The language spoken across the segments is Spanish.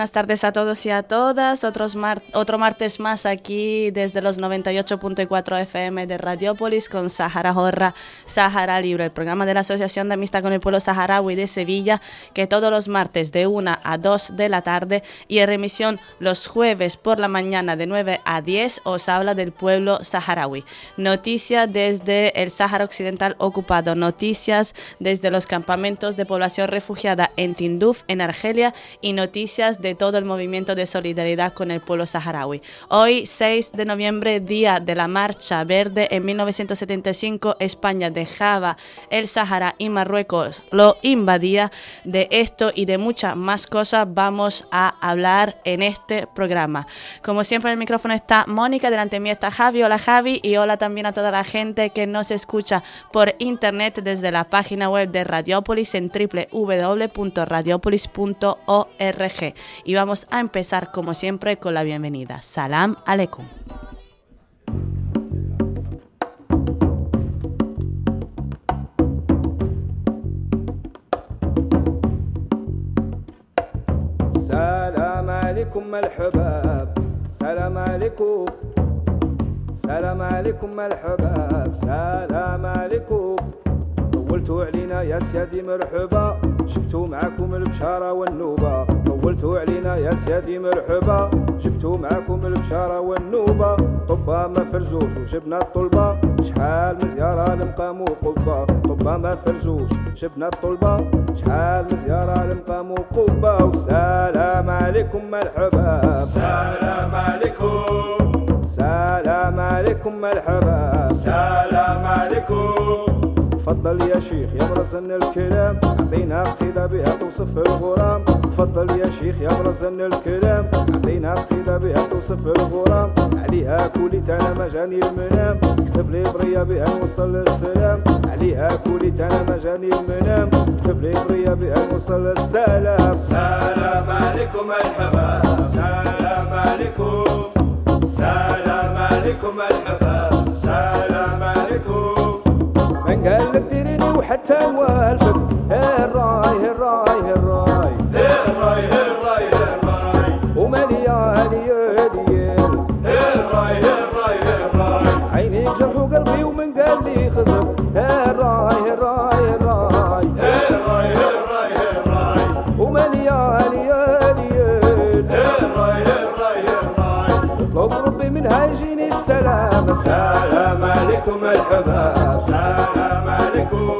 Buenas tardes a todos y a todas. Otros otro martes más aquí desde los 98.4 FM de Radiópolis con Sahara Jorra, Sahara Libre, el programa de la Asociación de Amistad con el Pueblo Saharaui de Sevilla, que todos los martes de 1 a 2 de la tarde y en remisión los jueves por la mañana de 9 a 10 os habla del pueblo saharaui. Noticias desde el Sáhara Occidental ocupado, noticias desde los campamentos de población refugiada en Tinduf, en Argelia, y noticias de todo el movimiento de solidaridad con el pueblo saharaui. Hoy, 6 de noviembre, día de la Marcha Verde, en 1975 España dejaba el Sahara y Marruecos lo invadía. De esto y de muchas más cosas vamos a hablar en este programa. Como siempre en el micrófono está Mónica, delante de mí está Javi. Hola Javi y hola también a toda la gente que nos escucha por internet desde la página web de Radiopolis en www.radiopolis.org y vamos a empezar como siempre con la bienvenida. Salam aleikum. سلام عليكم الحباب سلام عليكم سلام عليكم الحباب سلام عليكم طولتوا علينا يا سيادي مرحبا جبتوا معاكم البشارة والنوبة طولتوا علينا يا سيادي مرحبا. جبتوا معاكم البشارة والنوبة. طبا ما فرزوش وجبنا الطلبة. شحال مزيارة لمقام وقبة طبا ما فرزوش جبنا الطلبة. شحال مزيارة لمقام وقبة والسلام عليكم مرحبا. سلام عليكم. سلام عليكم مرحبا. سلام عليكم. تفضل يا شيخ يا برزن الكلام. عطينا قصيدة بها توصف الغرام. تفضل يا شيخ يا برزن الكلام. عطينا قصيدة بها توصف الغرام. عليها كولي تانا مجاني المنام. كتب لي برية بها نوصل السلام. عليها كولي تانا مجاني المنام. كتب لي برية بها نوصل السلام. سلام عليكم الحباب سلام عليكم. سلام عليكم الحباب لك ديريني وحتى والفك. هالراي هالراي هالراي هالراي هالراي هالراي ومليان يديل هالراي هالراي هالراي عيني جرح وقلبي ومن قال لي خزر هالراي هالراي هالراي هالراي هالراي هالراي ومليان يديل هالراي هالراي هالراي اطلب ربي منها يجيني السلام. سلام. عليكم الحباب سلام عليكم.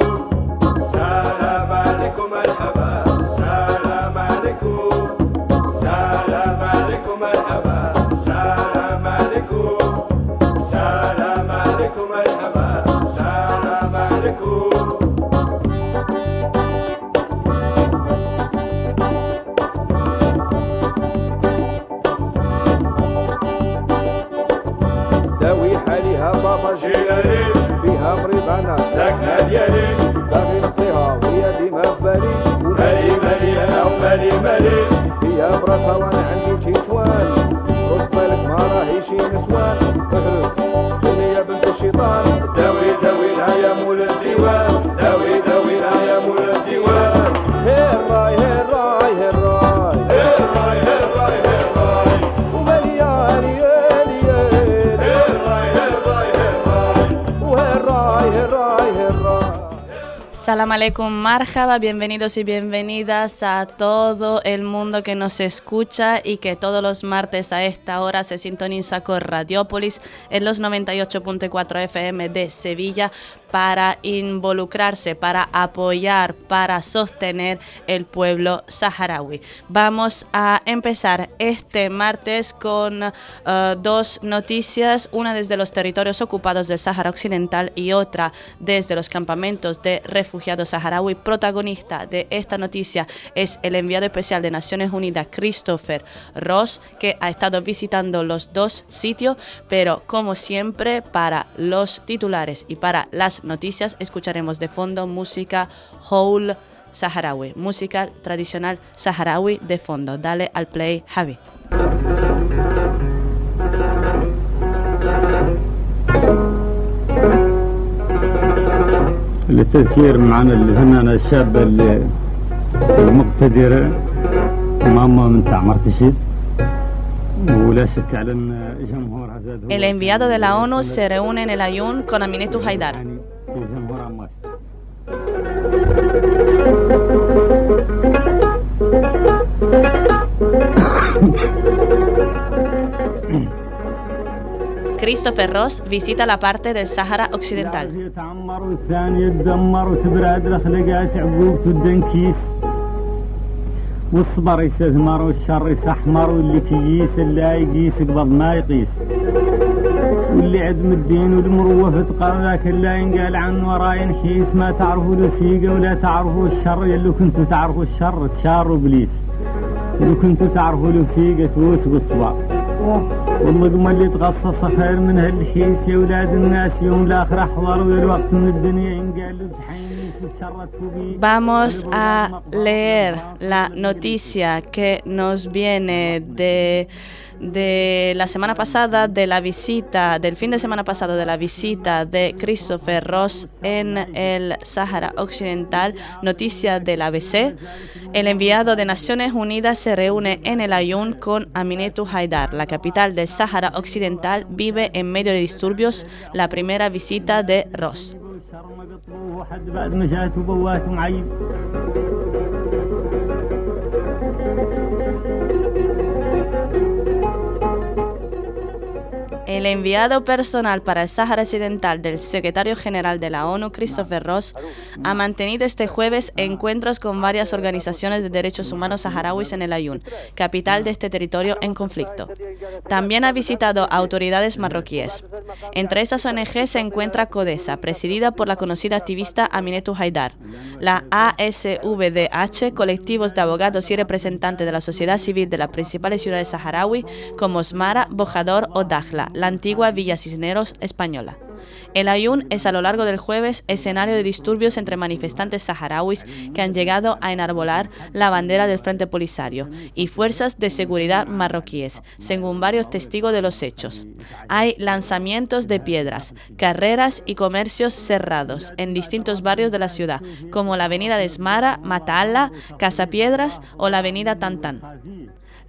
Salam aleikum, marhaba, bienvenidos y bienvenidas a todo el mundo que nos escucha y que todos los martes a esta hora se sintoniza con Radiópolis en los 98.4 FM de Sevilla para involucrarse, para apoyar, para sostener el pueblo saharaui. Vamos a empezar este martes con eh, dos noticias, una desde los territorios ocupados del Sáhara Occidental y otra desde los campamentos de refugiados saharaui. Protagonista de esta noticia es el enviado especial de Naciones Unidas, Christopher Ross, que ha estado visitando los dos sitios, pero como siempre, para los titulares y para las noticias, escucharemos de fondo música whole saharaui, música tradicional saharaui de fondo. Dale al play, Javi. للتذكير معنا الفنانة الشابة اللي- المقتدرة ماما من تعمر تشيد ولا شك على ان جمهورها زاد هو El enviado de la ONU se reúne en el Ayun con Aminetu Haidar. Christopher Ross visita la parte del Sáhara Occidental. واللي عدم الدين والمروه تقرر لكن لا ينقال عن وراء نحيس ما تعرفوا الوثيقة ولا تعرفوا الشر. يلو كنتوا تعرفوا الشر تشاروا بليس يلو كنتوا تعرفوا الوثيقة تفوت بالصبا والمقمة اللي تغصص خير من هالحيس. يا ولاد الناس يوم الآخر أحضروا الوقت من الدنيا ينقال. له Vamos a leer la noticia que nos viene de, de la semana pasada, de la visita, del fin de semana pasado, de la visita de Christopher Ross en el Sáhara Occidental, noticia del ABC. El enviado de Naciones Unidas se reúne en el Ayun con Aminetu Haidar, la capital del Sáhara Occidental, vive en medio de disturbios, la primera visita de Ross. وحد بعد ما جات وبوات ومعيب. El enviado personal para el Sáhara Occidental del secretario general de la ONU, Christopher Ross, ha mantenido este jueves encuentros con varias organizaciones de derechos humanos saharauis en el Ayun, capital de este territorio en conflicto. También ha visitado autoridades marroquíes. Entre esas ONG se encuentra CODESA, presidida por la conocida activista Aminetu Haidar, la ASVDH, colectivos de abogados y representantes de la sociedad civil de las principales ciudades saharaui como Smara, Bojador o Dakhla, la antigua Villa Cisneros española. El Ayun es a lo largo del jueves escenario de disturbios entre manifestantes saharauis que han llegado a enarbolar la bandera del Frente Polisario y fuerzas de seguridad marroquíes, según varios testigos de los hechos. Hay lanzamientos de piedras, carreras y comercios cerrados en distintos barrios de la ciudad, como la avenida de Esmara, Matalla, Casapiedras o la avenida Tantán.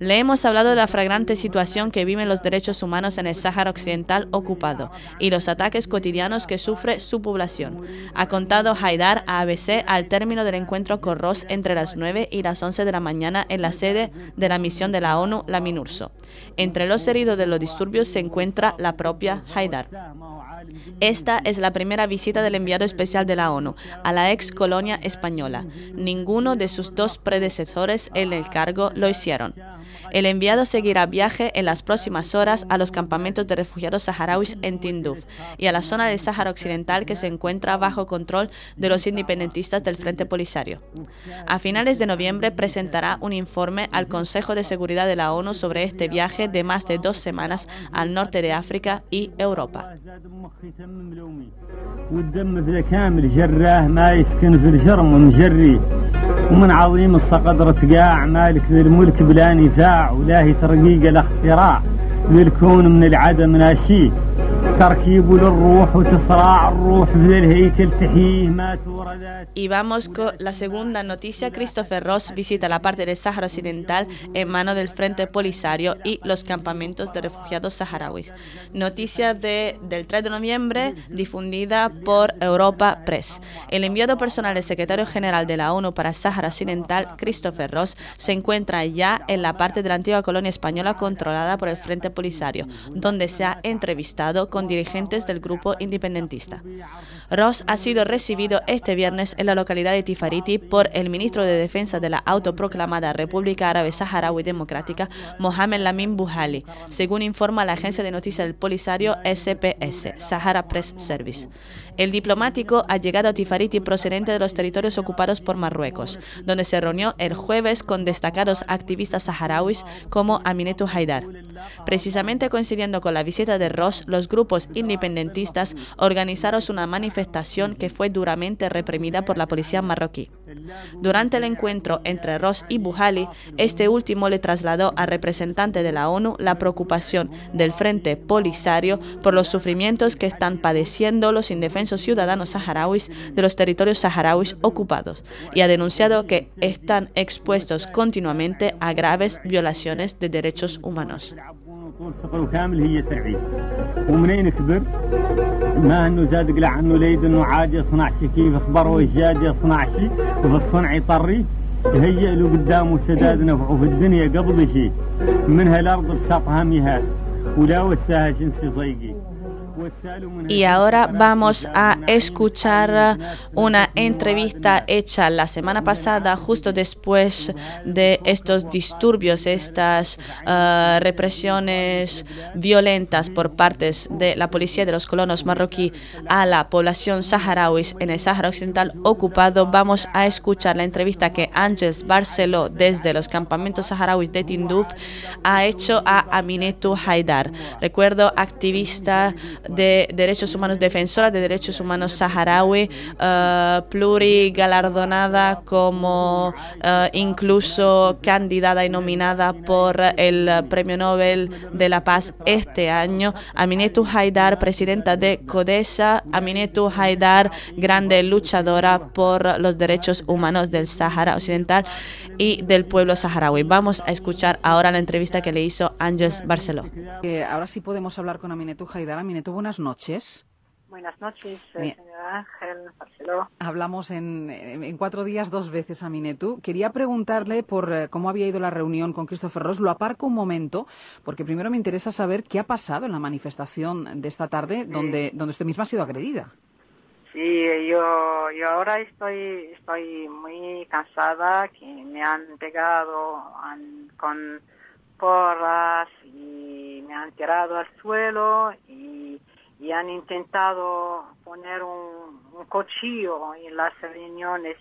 Le hemos hablado de la fragrante situación que viven los derechos humanos en el Sáhara Occidental ocupado y los ataques cotidianos que sufre su población. Ha contado Haidar a ABC al término del encuentro con Ross entre las 9 y las 11 de la mañana en la sede de la misión de la ONU, la MINURSO. Entre los heridos de los disturbios se encuentra la propia Haidar. Esta es la primera visita del enviado especial de la ONU a la ex colonia española. Ninguno de sus dos predecesores en el cargo lo hicieron. El enviado seguirá viaje en las próximas horas a los campamentos de refugiados saharauis en Tinduf y a la zona del Sáhara Occidental que se encuentra bajo control de los independentistas del Frente Polisario. A finales de noviembre presentará un informe al Consejo de Seguridad de la ONU sobre este viaje de más de dos semanas al norte de África y Europa. ومن عظيم الصقد رتقاع مالك للملك بلا نزاع ولاهي ترقيق الاختراع للكون من العدم ناشيه Y vamos con la segunda noticia. Christopher Ross visita la parte del Sáhara Occidental en mano del Frente Polisario y los campamentos de refugiados saharauis. Noticia de, del 3 de noviembre difundida por Europa Press. El enviado personal del secretario general de la ONU para Sáhara Occidental, Christopher Ross, se encuentra ya en la parte de la antigua colonia española controlada por el Frente Polisario, donde se ha entrevistado con dirigentes del grupo independentista. Ross ha sido recibido este viernes en la localidad de Tifariti por el ministro de Defensa de la autoproclamada República Árabe Saharaui Democrática, Mohamed Lamin Bouhali, según informa la agencia de noticias del Polisario SPS, Sahara Press Service. El diplomático ha llegado a Tifariti procedente de los territorios ocupados por Marruecos, donde se reunió el jueves con destacados activistas saharauis como Aminetou Haidar. Precisamente coincidiendo con la visita de Ross, los grupos independentistas organizaron una manifestación que fue duramente reprimida por la policía marroquí. Durante el encuentro entre Ross y Buhali, este último le trasladó al representante de la ONU la preocupación del Frente Polisario por los sufrimientos que están padeciendo los indefensos ciudadanos saharauis de los territorios saharauis ocupados y ha denunciado que están expuestos continuamente a graves violaciones de derechos humanos. طول صقر وكامل هي تعيد ومنين كبر؟ ما إنه زاد قلع عنه ليد إنه عادي يصنع شي كيف اخبره الجاد يصنع شي وبالصنع يطري. يهيئ له قدامه سداد نفعه في الدنيا قبل شيء. منها الأرض بسطها مهاد ولا وساها شنسي ضيقي Y ahora vamos a escuchar una entrevista hecha la semana pasada, justo después de estos disturbios, estas uh, represiones violentas por partes de la policía de los colonos marroquí a la población saharaui en el Sahara Occidental ocupado. Vamos a escuchar la entrevista que Ángeles Barceló, desde los campamentos saharauis de Tinduf, ha hecho a Aminetou Haidar. Recuerdo, activista de derechos humanos, defensora de derechos humanos saharaui, uh, plurigalardonada como uh, incluso candidata y nominada por el Premio Nobel de la Paz este año. Aminetou Haidar, presidenta de CODESA. Aminetou Haidar, grande luchadora por los derechos humanos del Sahara Occidental y del pueblo saharaui. Vamos a escuchar ahora la entrevista que le hizo Ángeles Barceló. Eh, ahora sí podemos hablar con Aminetou Haidar. Aminetou, buenas noches. Buenas noches, eh, Bien. señora Ángel Barceló. Hablamos en, en cuatro días dos veces a Minetu. Quería preguntarle por eh, cómo había ido la reunión con Christopher Ross. Lo aparco un momento, porque primero me interesa saber qué ha pasado en la manifestación de esta tarde, donde, donde usted misma ha sido agredida. Sí, yo, yo ahora estoy, estoy muy cansada, que me han pegado han- con porras y me han tirado al suelo y, y han intentado poner un, un cuchillo en las reuniones.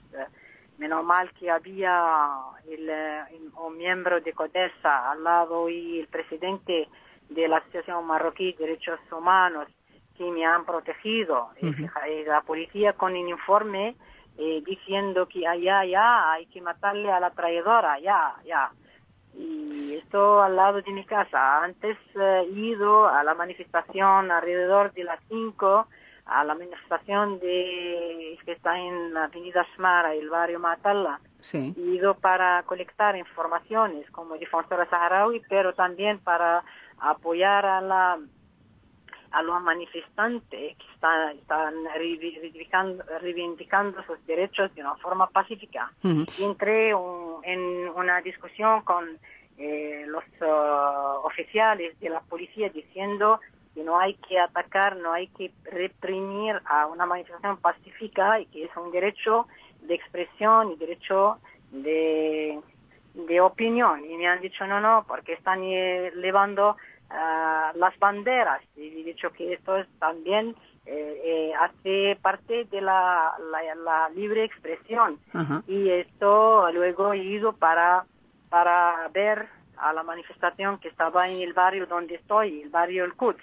Menos mal que había el, eh, un miembro de CODESA al lado y el presidente de la Asociación Marroquí de Derechos Humanos que me han protegido. Y la policía con un informe eh, diciendo que allá, ya, hay que matarle a la traidora, ya, ya. Y esto al lado de mi casa. Antes eh, he ido a la manifestación alrededor de las 5, a la manifestación de que está en la avenida Smara, el barrio Matalla. Sí. He ido para colectar informaciones como defensora saharaui, pero también para apoyar a la a los manifestantes que están, están reivindicando, reivindicando sus derechos de una forma pacífica. Y entré un- en una discusión con eh, los ah, oficiales de la policía diciendo que no hay que atacar, no hay que reprimir a una manifestación pacífica y que es un derecho de expresión y derecho de, de opinión. Y me han dicho no, no, porque están eh, ah, las banderas. Y he dicho que esto es también eh, eh, hace parte de la, la, la libre expresión. Y esto luego he ido para, para ver a la manifestación que estaba en el barrio donde estoy, el barrio El Quds.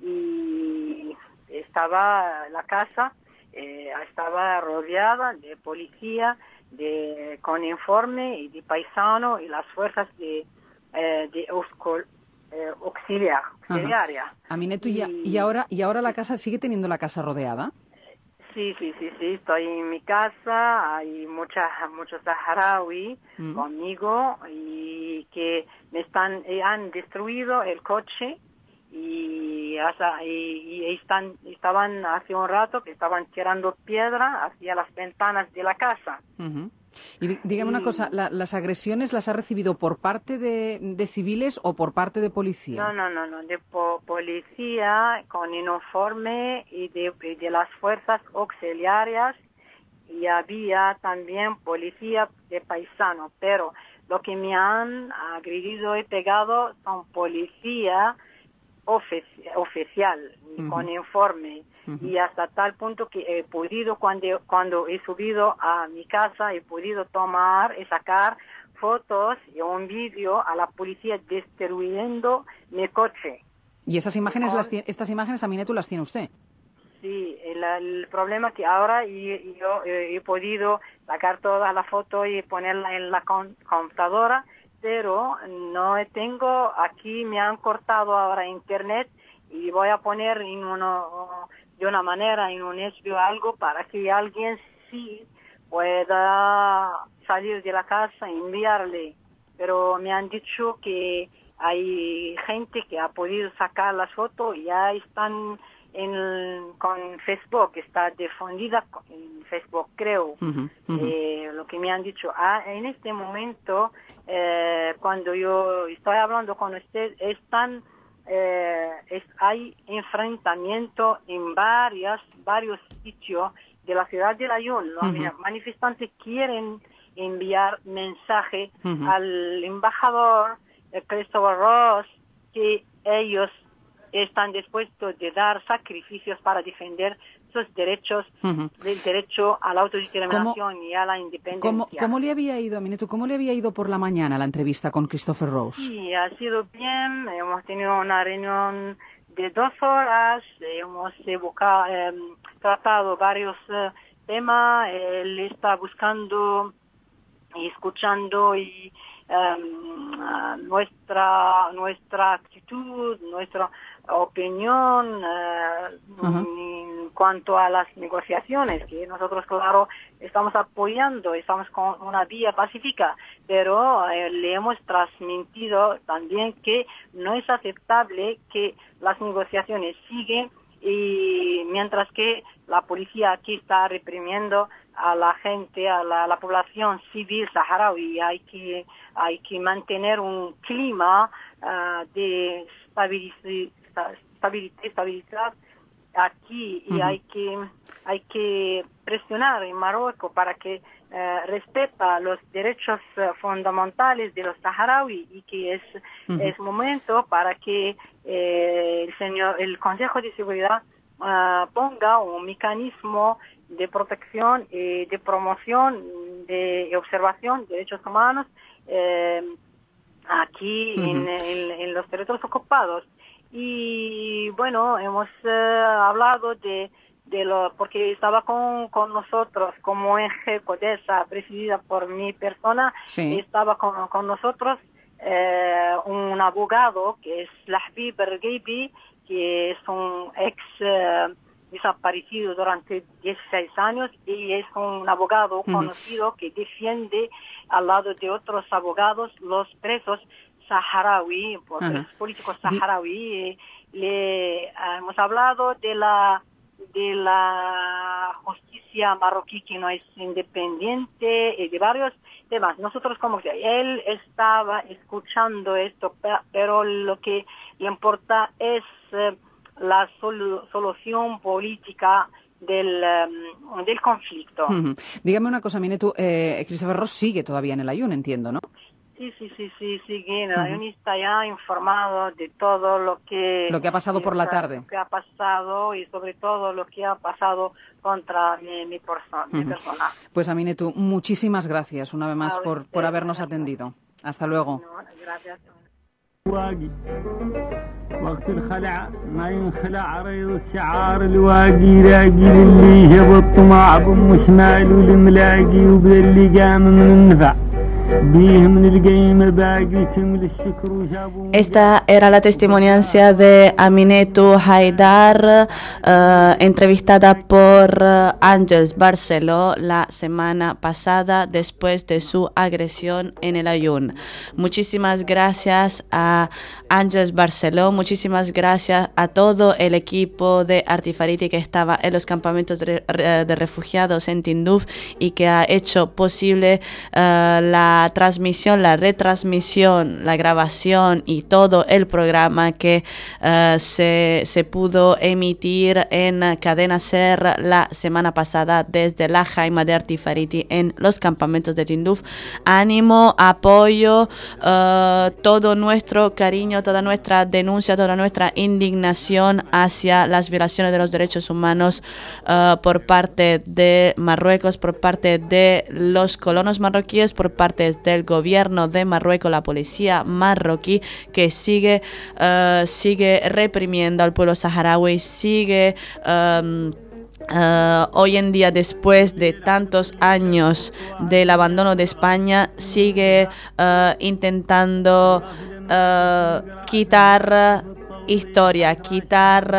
Y estaba la casa, eh, estaba rodeada de policía, de, con informe y de paisano y las fuerzas de, eh, de eh, auxiliar, auxiliaria. Aminetu, y, y ahora, ¿y ahora la casa sigue teniendo la casa rodeada? Sí, sí, sí, sí, estoy en mi casa, hay muchas, muchos saharaui Mm. conmigo y que me están, eh, han destruido el coche y, hasta- y, y están, estaban hace un rato que estaban tirando piedra hacia las ventanas de la casa. Y dígame una cosa, ¿la- ¿las agresiones las ha recibido por parte de, de civiles o por parte de policía? No, no, no, no, de po- policía con uniforme y de, y de las fuerzas auxiliares y había también policía de paisano, pero lo que me han agredido y pegado son policía ofici- oficial Ujú. con informe Y hasta tal punto que he podido cuando cuando he subido a mi casa he podido tomar y sacar fotos y un vídeo a la policía destruyendo mi coche. Y esas imágenes, Con- las estas imágenes, Aminetu, las tiene usted. Sí, el, el problema que ahora y- y yo eh, he podido sacar toda la foto y ponerla en la con- computadora, pero no tengo, aquí me han cortado ahora internet y voy a poner en uno, de una manera en un SBO algo para que alguien sí pueda salir de la casa e enviarle. Pero me han dicho que hay gente que ha podido sacar las fotos y ya están en, con Facebook, está difundida en Facebook, creo. Eh, lo que me han dicho. Ah, en este momento, eh, cuando yo estoy hablando con usted, están, eh, es, hay enfrentamiento en varias, varios sitios de la ciudad de Layún. Los manifestantes quieren enviar mensaje al embajador eh, Christopher Ross que ellos están dispuestos de dar sacrificios para defender sus derechos, Ujú. del derecho a la autodeterminación y a la independencia. ¿Cómo, ¿Cómo le había ido, Aminetu, cómo le había ido por la mañana la entrevista con Christopher Rose? Sí, ha sido bien. Hemos tenido una reunión de dos horas. Hemos evoca- em, tratado varios eh, temas. Él está buscando y escuchando y ah, nuestra nuestra actitud, nuestra opinión Ajá. en cuanto a las negociaciones, que nosotros, claro, estamos apoyando, estamos con una vía pacífica, pero eh, le hemos transmitido también que no es aceptable que las negociaciones siguen y mientras que la policía aquí está reprimiendo a la gente, a la, la población civil saharaui, hay que hay que mantener un clima ah, de estabiliz- esta- estabilidad, estabilidad aquí y hay que hay que presionar en Marruecos para que eh, respeta los derechos eh, fundamentales de los saharaui y que es es momento para que eh, el señor el Consejo de Seguridad ah, ponga un mecanismo de protección y de promoción de observación de derechos humanos eh, aquí en, en- en los territorios ocupados. Y bueno, hemos eh, hablado de, de lo, porque estaba con, con nosotros como ONG CODESA, presidida por mi persona, Sí. estaba con, con nosotros eh, un abogado que es Lahbib Ergeibi, que es un ex eh, desaparecido durante 16 años y es un abogado conocido que defiende al lado de otros abogados los presos saharaui, políticos Di- saharaui. Eh, Le ah, hemos hablado de la de la justicia marroquí que no es independiente y de varios temas. Nosotros como que él estaba escuchando esto, pe- pero lo que le importa es eh, la solu- solución política del, del conflicto. Dígame una cosa, Minetu, eh, Christopher Ross sigue todavía en el ayuno, entiendo, ¿no? Sí, sí, sí, sí, sí, que el guionista ya ha informado de todo lo que... Lo que ha pasado por la está- tarde. Lo que ha pasado y sobre todo lo que ha pasado contra mi, mi, perso- mi Ujú. persona. Pues Aminetu, muchísimas gracias una vez más A por, usted, por habernos gracias. atendido. Hasta luego. No, gracias. الواقي وقت الخلع ما ينخلع ريض الشعار الواقي لاقي للي جاب الطمع بام شمال والملاقي وباللي قام من النفع Esta era la testimoniancia de Aminetu Haidar, uh, entrevistada por uh, Ángels Barceló la semana pasada después de su agresión en el Ayun. Muchísimas gracias a Ángels Barceló, muchísimas gracias a todo el equipo de Artifariti que estaba en los campamentos de, de refugiados en Tinduf y que ha hecho posible la transmisión, la retransmisión, la grabación y todo el programa que uh, se, se, pudo emitir en Cadena Ser la semana pasada desde la Jaima de Artifariti en los campamentos de Tinduf. Ánimo, apoyo, uh, todo nuestro cariño, toda nuestra denuncia, toda nuestra indignación hacia las violaciones de los derechos humanos uh, por parte de Marruecos, por parte de los colonos marroquíes, por parte del gobierno de Marruecos, la policía marroquí, que sigue, uh, sigue reprimiendo al pueblo saharaui, sigue... Um, Uh, hoy en día, después de tantos años del abandono de España, sigue uh, intentando quitar historia, quitar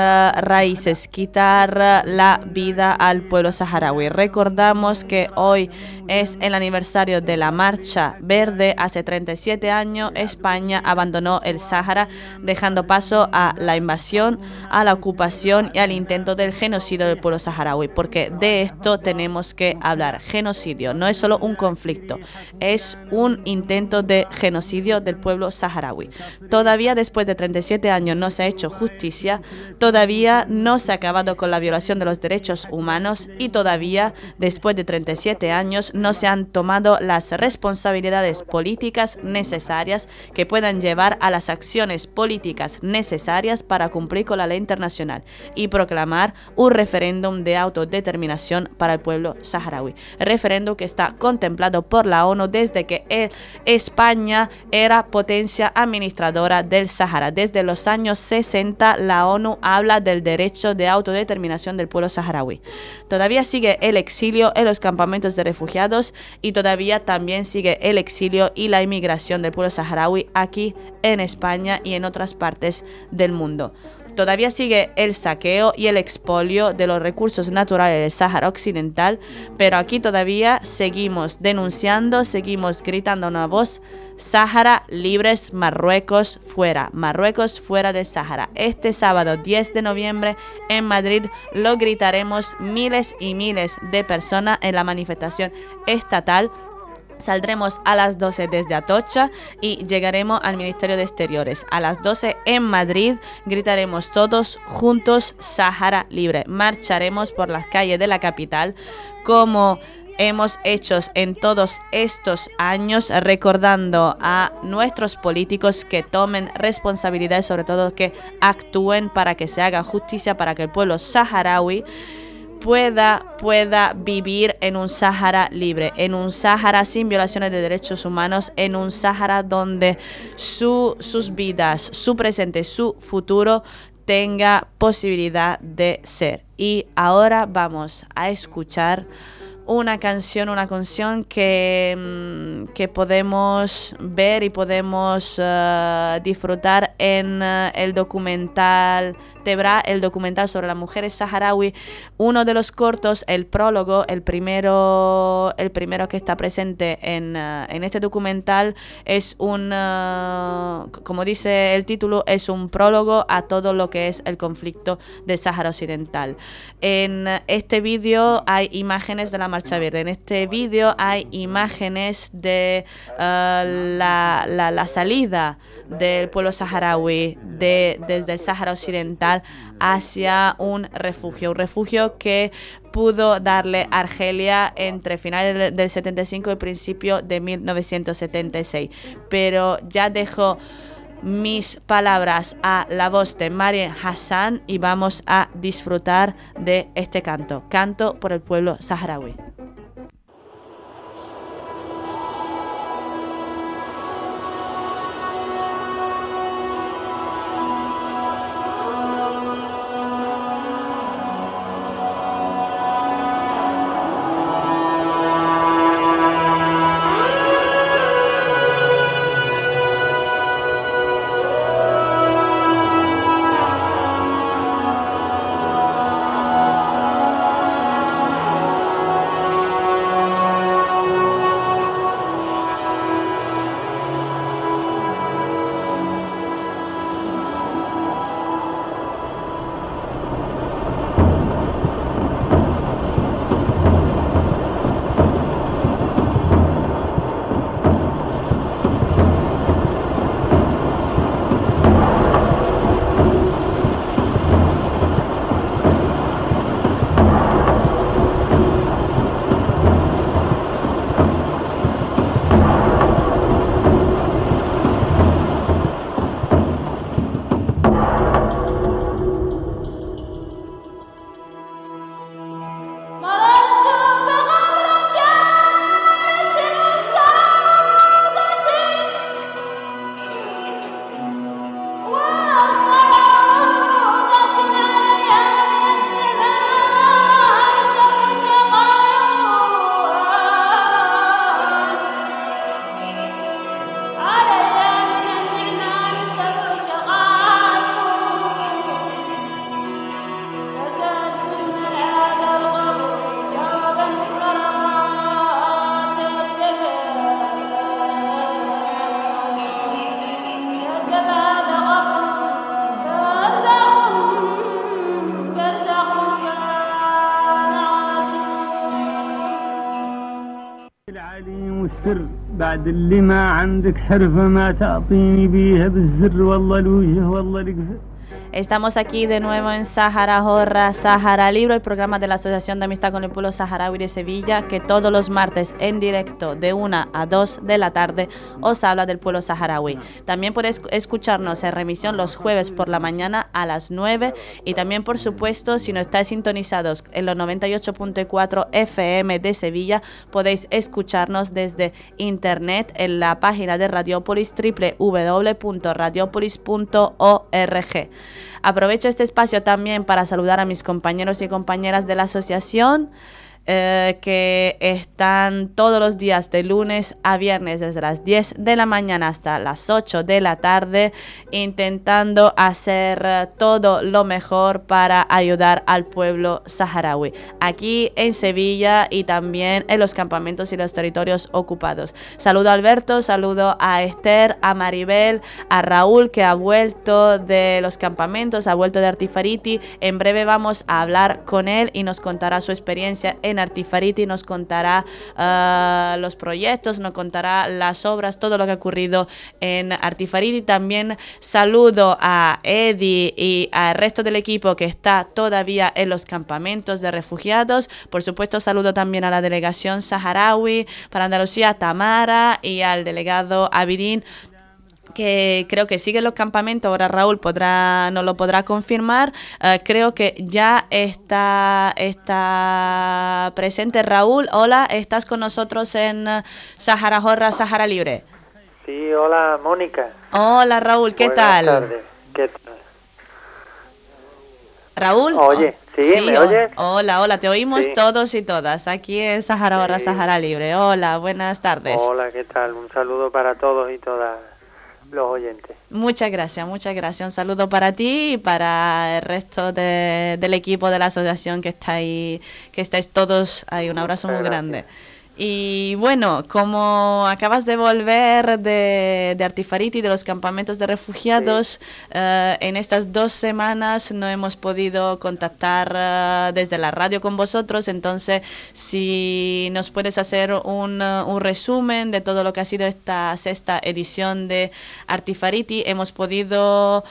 raíces, quitar la vida al pueblo saharaui. Recordamos que hoy es el aniversario de la Marcha Verde. Hace 37 años España abandonó el Sáhara, dejando paso a la invasión, a la ocupación y al intento del genocidio del pueblo saharaui. Porque de esto tenemos que hablar. Genocidio no es solo un conflicto, es un intento de genocidio del pueblo saharaui. Todavía después de 37 años no se ha hecho justicia, todavía no se ha acabado con la violación de los derechos humanos y todavía, después de 37 años, no se han tomado las responsabilidades políticas necesarias que puedan llevar a las acciones políticas necesarias para cumplir con la ley internacional y proclamar un referéndum de autodeterminación para el pueblo saharaui. Referéndum que está contemplado por la ONU desde que España era potencia administradora del Sahara, desde los años 60 la ONU habla del derecho de autodeterminación del pueblo saharaui. Todavía sigue el exilio en los campamentos de refugiados y todavía también sigue el exilio y la inmigración del pueblo saharaui aquí en España y en otras partes del mundo. Todavía sigue el saqueo y el expolio de los recursos naturales del Sáhara Occidental, pero aquí todavía seguimos denunciando, seguimos gritando una voz, Sáhara libres, Marruecos fuera, Marruecos fuera del Sáhara. Este sábado 10 de noviembre en Madrid lo gritaremos miles y miles de personas en la manifestación estatal Saldremos a las 12 desde Atocha y llegaremos al Ministerio de Exteriores. A las 12 en Madrid gritaremos todos juntos Sahara Libre. Marcharemos por las calles de la capital como hemos hecho en todos estos años, recordando a nuestros políticos que tomen responsabilidad y sobre todo que actúen para que se haga justicia para que el pueblo saharaui pueda, pueda vivir en un Sáhara libre, en un Sáhara sin violaciones de derechos humanos, en un Sáhara donde su, sus vidas, su presente, su futuro tenga posibilidad de ser. Y ahora vamos a escuchar una canción, una canción que, mm, que podemos ver y podemos uh, disfrutar en uh, el documental Tebra, el documental sobre las mujeres saharaui. Uno de los cortos, el prólogo, el primero, el primero que está presente en, uh, en este documental es un, como dice el título, es un prólogo a todo lo que es el conflicto del Sahara Occidental. En este vídeo hay imágenes de la En este vídeo hay imágenes de uh, la, la, la, salida del pueblo saharaui de, desde el Sáhara Occidental hacia un refugio, un refugio que pudo darle Argelia entre finales del 75 y principio de 1976. Pero ya dejó mis palabras a la voz de Marian Hassan y vamos a disfrutar de este canto, canto por el pueblo saharaui. بعد اللي ما عندك حرفة ما تعطيني بيها بالزر والله الوجه والله القفل Estamos aquí de nuevo en Sahara Jorra, Sahara Libro, el programa de la Asociación de Amistad con el Pueblo Saharaui de Sevilla, que todos los martes en directo de 1 a 2 de la tarde os habla del pueblo saharaui. También podéis escucharnos en remisión los jueves por la mañana a las 9 y también, por supuesto, si no estáis sintonizados en los 98.4 FM de Sevilla, podéis escucharnos desde internet en la página de Radiopolis www.radiopolis.org. Aprovecho este espacio también para saludar a mis compañeros y compañeras de la asociación. Eh, que están todos los días de lunes a viernes desde las 10 de la mañana hasta las 8 de la tarde intentando hacer eh, todo lo mejor para ayudar al pueblo saharaui aquí en Sevilla y también en los campamentos y los territorios ocupados. Saludo a Alberto, saludo a Esther, a Maribel, a Raúl que ha vuelto de los campamentos, ha vuelto de Artifariti. En breve vamos a hablar con él y nos contará su experiencia en Artifariti, nos contará uh, los proyectos, nos contará las obras, todo lo que ha ocurrido en Artifariti. También saludo a Eddie y al resto del equipo que está todavía en los campamentos de refugiados. Por supuesto, saludo también a la delegación saharaui para Andalucía, Tamara, y al delegado Abidín que creo que sigue los campamentos, ahora Raúl podrá, no lo podrá confirmar, uh, creo que ya está, está presente Raúl. Hola, ¿estás con nosotros en Sahara Jorra, Sahara Libre? Sí, hola Mónica. Hola Raúl, ¿qué Buenas tal? Tardes. ¿Qué tal? Raúl. Oye, ¿sí? ¿Me o- oyes? Hola, hola, te oímos Sí. todos y todas aquí en Sahara Sí. Sahara Libre. Hola, buenas tardes. Hola, ¿qué tal? Un saludo para todos y todas los oyentes. Muchas gracias, muchas gracias. Un saludo para ti y para el resto de- del equipo de la asociación que está ahí, que estáis todos ahí. Un abrazo muy grande. Y bueno, como acabas de volver de, de Artifariti, de los campamentos de refugiados, eh, en estas dos semanas no hemos podido contactar eh, desde la radio con vosotros, entonces si nos puedes hacer un, eh, un resumen de todo lo que ha sido esta sexta edición de Artifariti, hemos podido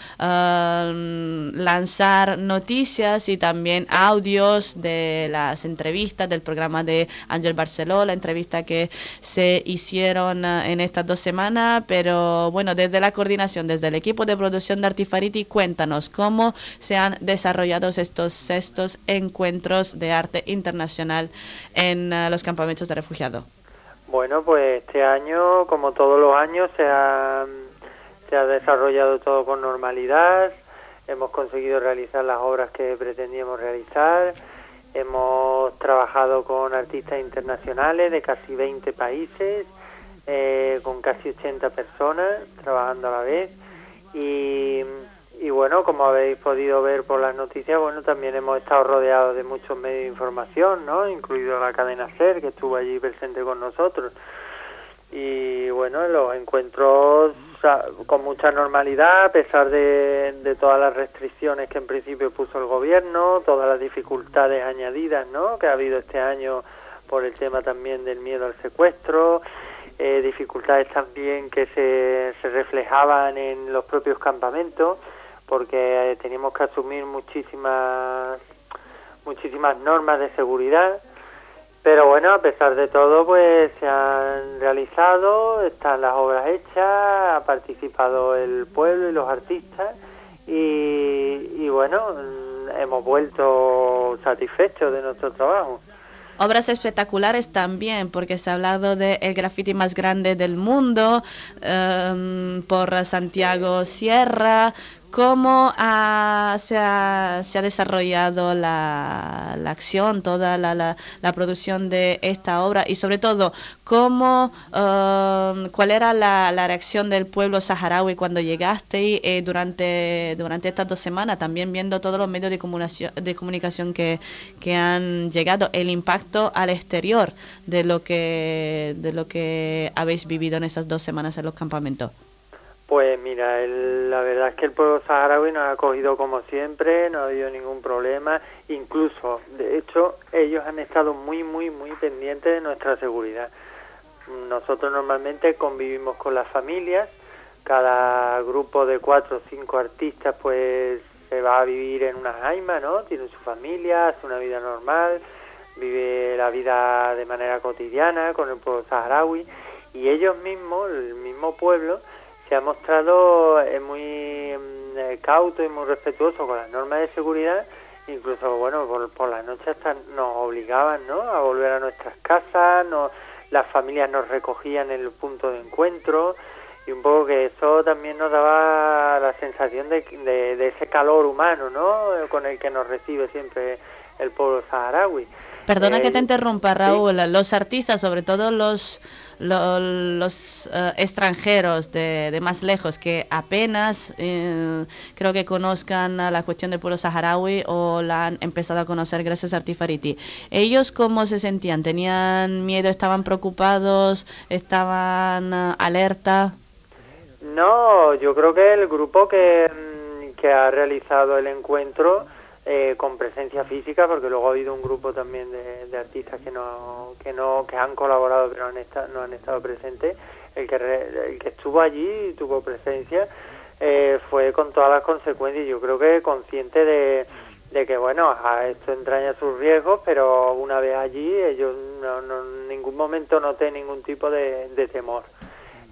lanzar noticias y también audios de las entrevistas del programa de Ángel Barceló, la entrevista que se hicieron eh, en estas dos semanas, pero bueno, desde la coordinación, desde el equipo de producción de Artifariti, cuéntanos cómo se han desarrollado estos sextos encuentros de arte internacional en eh, los campamentos de refugiados. Bueno, pues este año, como todos los años, se ha, se ha desarrollado todo con normalidad. Hemos conseguido realizar las obras que pretendíamos realizar. Hemos trabajado con artistas internacionales de casi 20 países, eh, con casi 80 personas trabajando a la vez. Y, y bueno, como habéis podido ver por las noticias, bueno, también hemos estado rodeados de muchos medios de información, ¿no? Incluido la cadena SER, que estuvo allí presente con nosotros. Y bueno, los encuentros con mucha normalidad, a pesar de, de todas las restricciones que en principio puso el gobierno, todas las dificultades añadidas, ¿no? Que ha habido este año por el tema también del miedo al secuestro, eh, dificultades también que se, se reflejaban en los propios campamentos, porque eh, teníamos que asumir muchísimas muchísimas normas de seguridad pero bueno, a pesar de todo, pues se han realizado, están las obras hechas, ha participado el pueblo y los artistas y, y bueno, mm, hemos vuelto satisfechos de nuestro trabajo. Obras espectaculares también, porque se ha hablado del el graffiti más grande del mundo em, por Santiago Sierra. ¿Cómo ha- se, ha, se ha desarrollado la, la acción, toda la, la, la producción de esta obra? Y sobre todo, ¿cómo, em, ¿cuál era la, reacción del pueblo saharaui cuando llegaste eh, durante, durante estas dos semanas? También viendo todos los medios de comunicación, de comunicación que, que han llegado, el impacto al exterior de lo que, de lo que habéis vivido en esas dos semanas en los campamentos. Pues mira, el- la verdad es que el pueblo saharaui nos ha acogido como siempre, no ha habido ningún problema, incluso, de hecho, ellos han estado muy, muy, muy pendientes de nuestra seguridad. nosotros normalmente convivimos con las familias, cada grupo de cuatro o cinco artistas pues se va a vivir en una jaima, ¿no? Tiene su familia, hace una vida normal, vive la vida de manera cotidiana con el pueblo saharaui y ellos mismos, el mismo pueblo, se ha mostrado eh, muy mm, eh, cauto y muy respetuoso con las normas de seguridad, incluso, bueno, por, la noche hasta nos obligaban, ¿no?, a volver a nuestras casas, no, las familias nos recogían en el punto de encuentro, y un poco que eso también nos daba la sensación de, de ese calor humano, ¿no?, con el que nos recibe siempre el pueblo saharaui. Perdona que te eh, interrumpa, Raúl. Los artistas, sobre todo los, los, eh, extranjeros de, más lejos, que apenas eh, creo que conozcan la cuestión del pueblo saharaui o la han empezado a conocer gracias a Artifariti, ¿ellos cómo se sentían? ¿Tenían miedo? ¿Estaban preocupados? ¿Estaban alerta? No, yo creo que el grupo que, mm, que ha realizado el encuentro eh, con presencia física porque luego ha habido un grupo también de, artistas que no que no que han colaborado pero no han estado, no han estado presentes. El que el que estuvo allí y tuvo presencia eh, fue con todas las consecuencias. Yo creo que consciente de, de que bueno esto entraña sus riesgos pero una vez allí ellos no, en ningún momento noté ningún tipo de, de temor.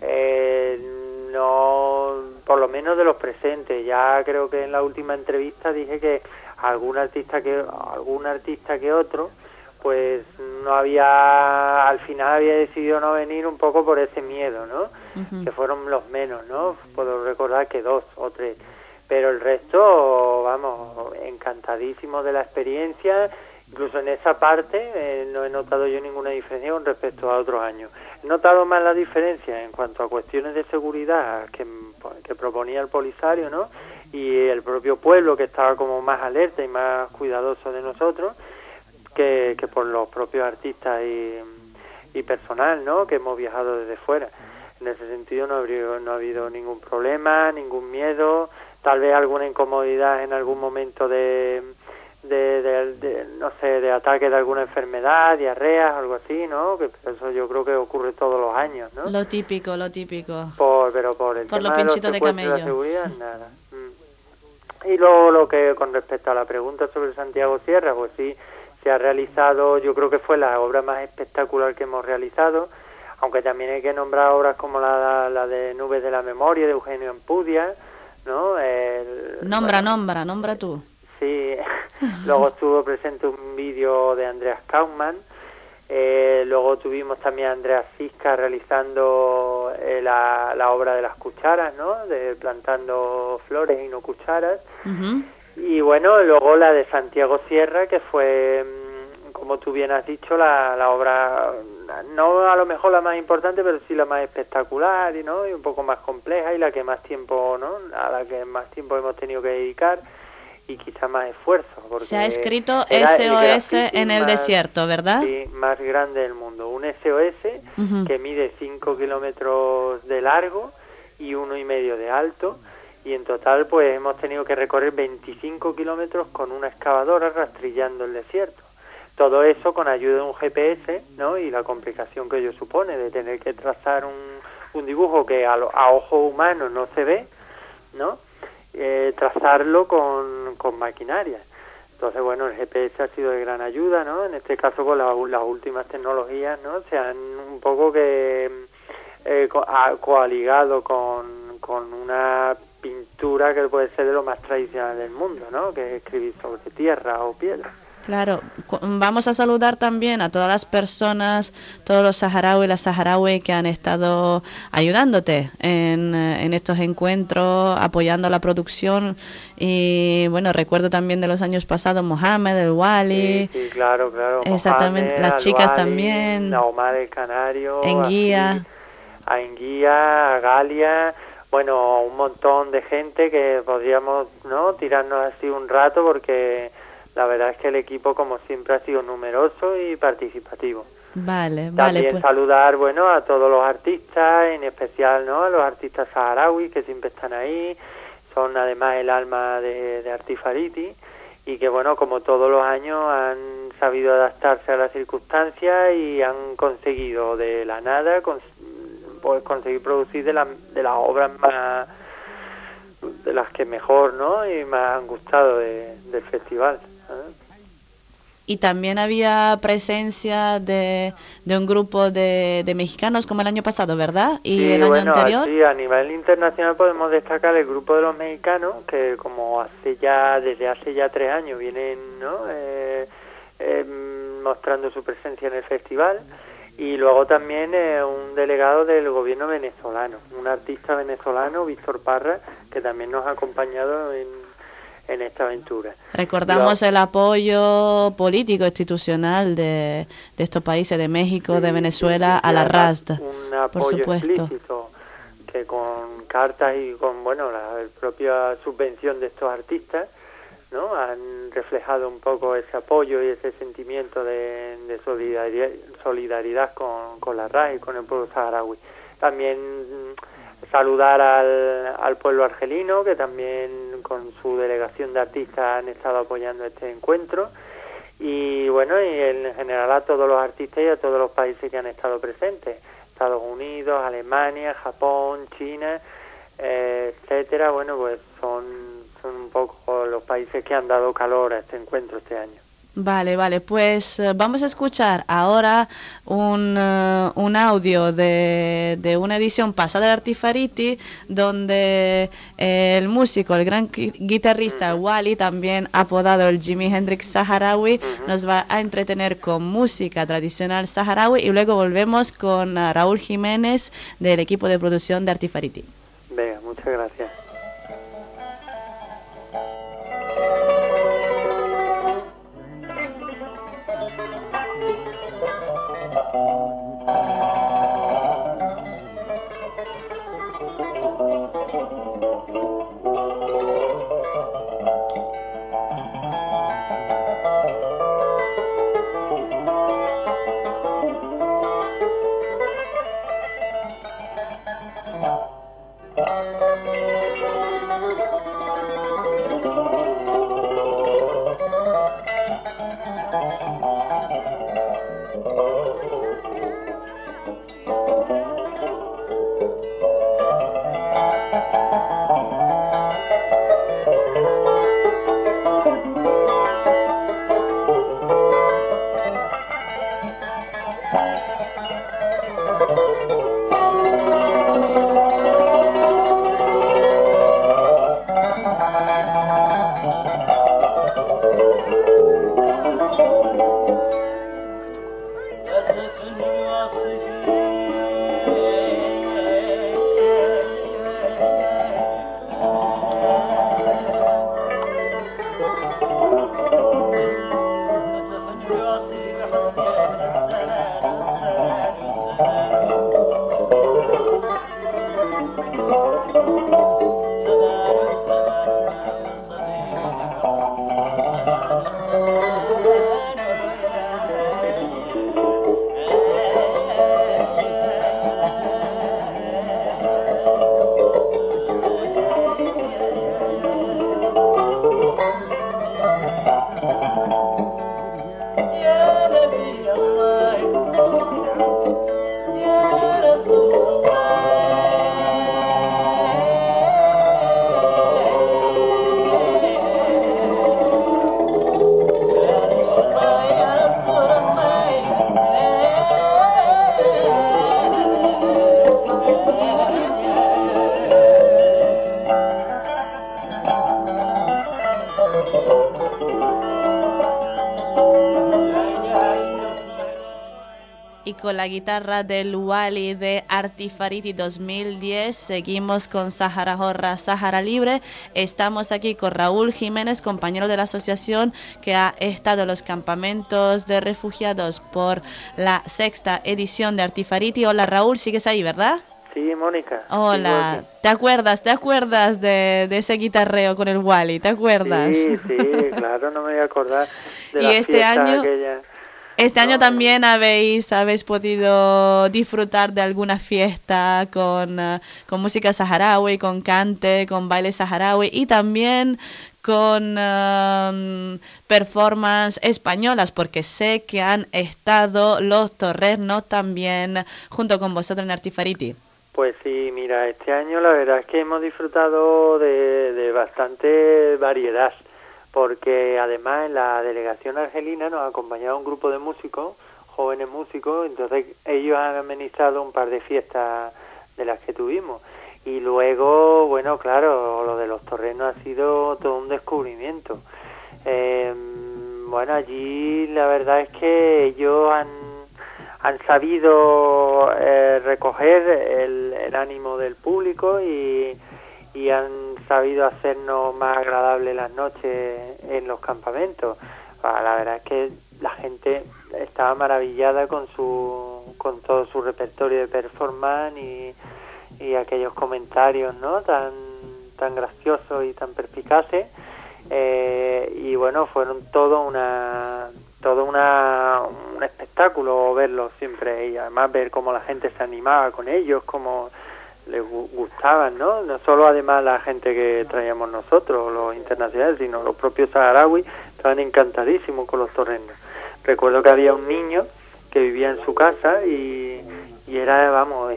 Eh, no por lo menos de los presentes. Ya creo que en la última entrevista dije que algún artista que algún artista que otro pues no había al final había decidido no venir un poco por ese miedo no que fueron los menos no puedo recordar que dos o tres. Pero el resto vamos encantadísimo de la experiencia. Incluso en esa parte eh, no he notado yo ninguna diferencia con respecto a otros años. He notado más la diferencia en cuanto a cuestiones de seguridad que, que proponía el Polisario no y el propio pueblo que estaba como más alerta y más cuidadoso de nosotros que, por los propios artistas y, y, personal ¿no? que hemos viajado desde fuera. En ese sentido no, no ha habido ningún problema, ningún miedo, tal vez alguna incomodidad en algún momento de, de, no sé, de ataque de alguna enfermedad, diarreas, algo así, ¿no? Que eso yo creo que ocurre todos los años, ¿no? Lo típico, lo típico. Por, pero por el por los pinchitos de, camello. la seguridad, nada. Y luego lo que con respecto a la pregunta sobre Santiago Sierra, pues sí, se ha realizado, yo creo que fue la obra más espectacular que hemos realizado, aunque también hay que nombrar obras como la, la de Nubes de la Memoria de Eugenio Ampudia, ¿no? nombra, nombra, nombra tú. Sí, luego estuvo presente un vídeo de Andreas Kaufmann, eh, luego tuvimos también a Andrea Cisca realizando eh, la, la, obra de las cucharas, ¿no? De plantando flores y no cucharas. Y bueno, luego la de Santiago Sierra, que fue, mm, como tú bien has dicho, la, la obra, no a lo mejor la más importante, pero sí la más espectacular y, ¿no? y un poco más compleja y la que más tiempo, ¿no? A la que más tiempo hemos tenido que dedicar y quizá más esfuerzo. Se ha escrito SOS en el desierto, ¿verdad? Sí, más grande del mundo. Un SOS que mide 5 kilómetros de largo y uno y medio de alto y en total pues hemos tenido que recorrer 25 kilómetros con una excavadora rastrillando el desierto. Todo eso con ayuda de un GPS, ¿no? Y la complicación que ello supone de tener que trazar un, un dibujo que a, a ojo humano no se ve, ¿no? Eh, trazarlo con, con maquinaria. Entonces, bueno, el GPS ha sido de gran ayuda, ¿no? En este caso, con las últimas tecnologías, ¿no? Se han un poco que eh, coaligado con, con una pintura que puede ser de lo más tradicional del mundo, ¿no? Que es escribir sobre tierra o piedra. Claro, vamos a saludar también a todas las personas, todos los saharauis y las saharauis que han estado ayudándote en, eh, en, estos encuentros, apoyando la producción. Y bueno, recuerdo también de los años pasados, Mohamed, el Wali. Sí, claro, claro. Exactamente, las chicas también. La Omar el Canario. En guía. A Enguía, a Galia bueno, un montón de gente que podríamos no tirarnos así un rato porque la verdad es que el equipo, como siempre, ha sido numeroso y participativo. Vale, vale. También pues. saludar, bueno, a todos los artistas, en especial, ¿no? A los artistas saharauis que siempre están ahí, son además el alma de, de Artifariti. y que bueno, como todos los años han sabido adaptarse a las circunstancias y han conseguido de la nada pues conseguir producir de, la, de las obras más de las que mejor no y más han gustado del festival y también había presencia de, de un grupo de, de, mexicanos como el año pasado, ¿verdad? Y el año anterior. Sí, a nivel internacional podemos destacar el grupo de los mexicanos que como hace ya desde hace ya tres años vienen, ¿no? Eh, em, mostrando su presencia en el festival y luego también eh, un delegado del gobierno venezolano, un artista venezolano, Víctor Parra, que también nos ha acompañado en en esta aventura. Recordamos el apoyo político institucional de, de, estos países, de México, de Venezuela, a la RASD, un apoyo por supuesto. Explícito, que con cartas y con bueno la, propia subvención de estos artistas no han reflejado un poco ese apoyo y ese sentimiento de, de solidaridad, solidaridad con, con la RASD y con el pueblo saharaui. También saludar al, al pueblo argelino, que también con su delegación de artistas han estado apoyando este encuentro. Y bueno, y en general a todos los artistas y a todos los países que han estado presentes. Estados Unidos, Alemania, Japón, China, eh, etcétera. Bueno, pues son, son un poco los países que han dado calor a este encuentro este año. Vale, vale, pues eh, vamos a escuchar ahora un, uh, un audio de, de, una edición pasada de Artifariti donde eh, el músico, el gran guitarrista Wally, también apodado el Jimi Hendrix Saharaui, nos va a entretener con música tradicional saharaui y luego volvemos con Raúl Jiménez del equipo de producción de Artifariti. Venga, muchas gracias. Oh, oh, oh. Con la guitarra del Wally de Artifariti 2010. Seguimos con Sahara Jorra, Sahara Libre. Estamos aquí con Raúl Jiménez, compañero de la asociación que ha estado en los campamentos de refugiados por la sexta edición de Artifariti. Hola Raúl, sigues ahí, ¿verdad? Sí, Mónica. Hola, ¿te acuerdas? ¿Te acuerdas de, ese guitarreo con el Wally? ¿Te acuerdas? Sí, sí, claro, no me voy a acordar. De y este año, este año también habéis, habéis podido disfrutar de alguna fiesta con, uh, con música saharaui, con cante, con baile saharaui y también con um, performance españolas, porque sé que han estado los torrenos también junto con vosotros en Artifariti. Pues sí, mira, este año la verdad es que hemos disfrutado de bastante variedad, porque además en la delegación argelina nos ha acompañado un grupo de músicos, jóvenes músicos, entonces ellos han administrado un par de fiestas de las que tuvimos. Y luego, bueno, claro, lo de los torrenos ha sido todo un descubrimiento. Eh, bueno, allí la verdad es que ellos han, han sabido eh, recoger el, el, ánimo del público y, y han sabido hacernos más agradables las noches en los campamentos. Ah, la verdad es que la gente estaba maravillada con su con todo su repertorio de performance y, aquellos comentarios no tan tan graciosos y tan perspicaces eh, y bueno fueron todo una todo una, un espectáculo verlos siempre y además ver cómo la gente se animaba con ellos cómo les gustaban, ¿no? No solo además la gente que traíamos nosotros, los internacionales, sino los propios saharauis, estaban encantadísimos con los torrenos. Recuerdo que había un niño que vivía en su casa y, y era, vamos,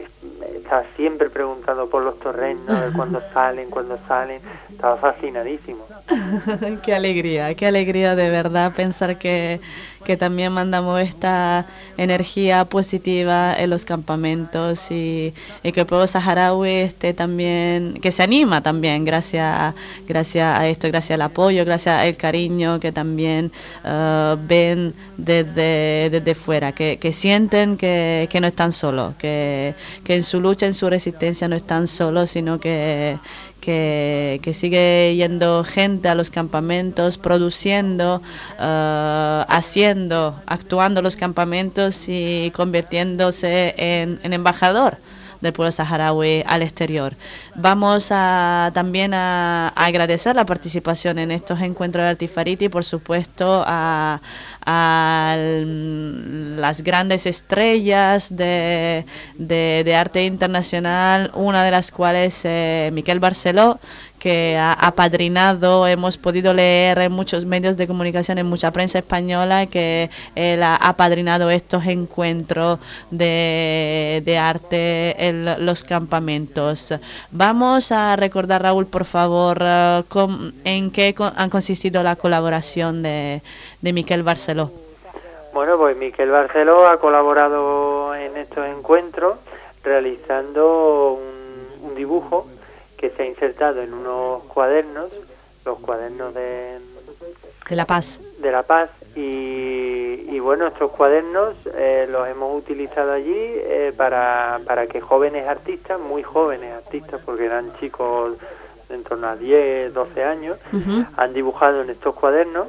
estaba siempre preguntando por los torrenos, de cuándo salen, cuándo salen, estaba fascinadísimo. qué alegría, qué alegría de verdad pensar que, que también mandamos esta energía positiva en los campamentos y, y que el pueblo saharaui esté también, que se anima también gracias, gracias a esto, gracias al apoyo, gracias al cariño que también uh, ven desde, desde fuera, que, que sienten que, que no están solos, que, que en su lucha, en su resistencia no están solos, sino que, que, que, sigue yendo gente a los campamentos, produciendo, uh, haciendo, actuando los campamentos y convirtiéndose en, en embajador del pueblo saharaui al exterior. Vamos a, también a, agradecer la participación en estos encuentros de Artifariti y por supuesto a, a las grandes estrellas de, de, de, arte internacional, una de las cuales eh, Miquel Barceló, que ha apadrinado, hemos podido leer en muchos medios de comunicación, en mucha prensa española, que él ha apadrinado estos encuentros de, de arte en los campamentos. Vamos a recordar, Raúl, por favor, en qué han consistido la colaboración de, de Miquel Barceló. Bueno, pues Miquel Barceló ha colaborado en estos encuentros realizando un dibujo que se ha insertado en unos cuadernos, los cuadernos de, de La Paz. De La Paz. Y, y bueno, estos cuadernos eh, los hemos utilizado allí eh, para, para que jóvenes artistas, muy jóvenes artistas, porque eran chicos de en torno a 10, 12 años, uh -huh. han dibujado en estos cuadernos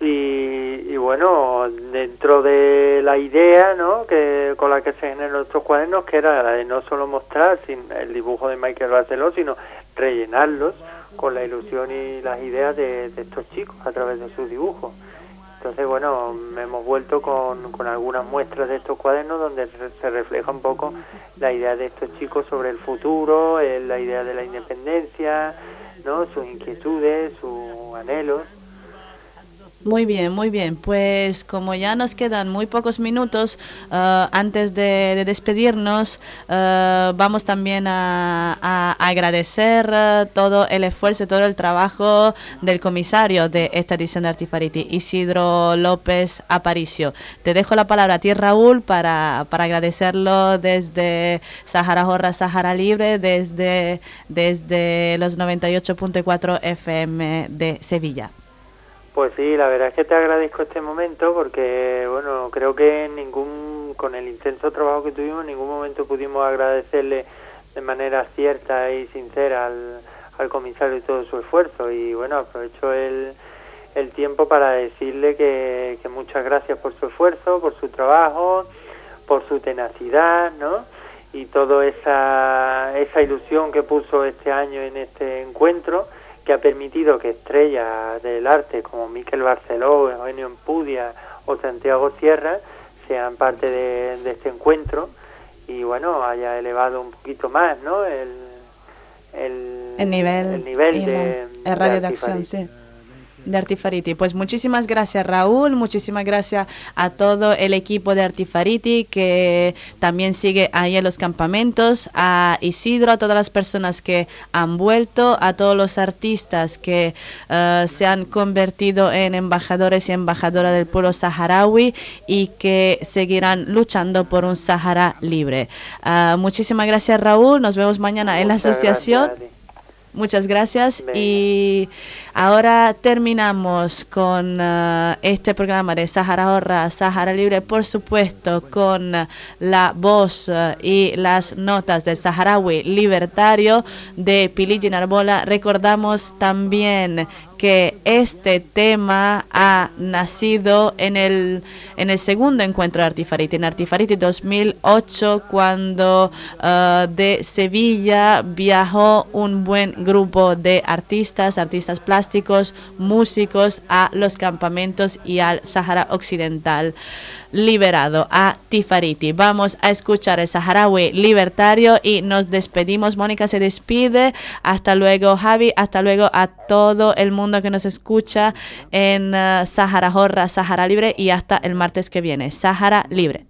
y, y, bueno, dentro de la idea ¿no? que con la que se generaron estos cuadernos, que era la de no solo mostrar sin el dibujo de Michael Barceló, sino rellenarlos con la ilusión y las ideas de, de estos chicos a través de sus dibujos. Entonces, bueno, hemos vuelto con, con algunas muestras de estos cuadernos donde se refleja un poco la idea de estos chicos sobre el futuro, eh, la idea de la independencia, ¿no? sus inquietudes, sus anhelos. Muy bien, muy bien. Pues como ya nos quedan muy pocos minutos uh, antes de, de despedirnos, uh, vamos también a, agradecer uh, todo el esfuerzo, todo el trabajo del comisario de esta edición de Artifariti, Isidro López Aparicio. Te dejo la palabra a ti, Raúl, para, para agradecerlo desde Sahara Jorra, Sahara Libre, desde, desde los 98.4 FM de Sevilla. Pues sí, la verdad es que te agradezco este momento porque, bueno, creo que ningún, con el intenso trabajo que tuvimos, en ningún momento pudimos agradecerle de manera cierta y sincera al, al comisario y todo su esfuerzo. Y bueno, aprovecho el, el tiempo para decirle que, que muchas gracias por su esfuerzo, por su trabajo, por su tenacidad, ¿no? Y toda esa, esa ilusión que puso este año en este encuentro que ha permitido que estrellas del arte como Miquel Barceló, Eugenio Empudia o Santiago Sierra sean parte de, de, este encuentro y bueno, haya elevado un poquito más ¿no? el, el, el nivel, el nivel de, la- el radio de de acción, sí. De Artifariti. Pues muchísimas gracias Raúl, muchísimas gracias a todo el equipo de Artifariti que también sigue ahí en los campamentos, a Isidro, a todas las personas que han vuelto, a todos los artistas que eh, se han convertido en embajadores y embajadoras del pueblo saharaui y que seguirán luchando por un Sahara libre. Ah, muchísimas gracias Raúl, nos vemos mañana en la asociación. gracias. Muchas gracias Venga. y ahora terminamos con eh, este programa de Sahara Horra, Sahara Libre, por supuesto, con la voz eh, y las notas del saharaui libertario de Piligi Narbola. Recordamos también que este tema ha nacido en el, en el segundo encuentro de Artifariti, en Artifariti 2008, cuando eh, de Sevilla viajó un buen grupo de artistas, artistas plásticos, músicos a los campamentos y al Sahara Occidental liberado, a Tifariti. Vamos a escuchar el saharaui libertario y nos despedimos. Mónica se despide. Hasta luego, Javi. Hasta luego a todo el mundo que nos escucha en eh, Sahara Jorra, Sahara Libre y hasta el martes que viene. Sahara Libre.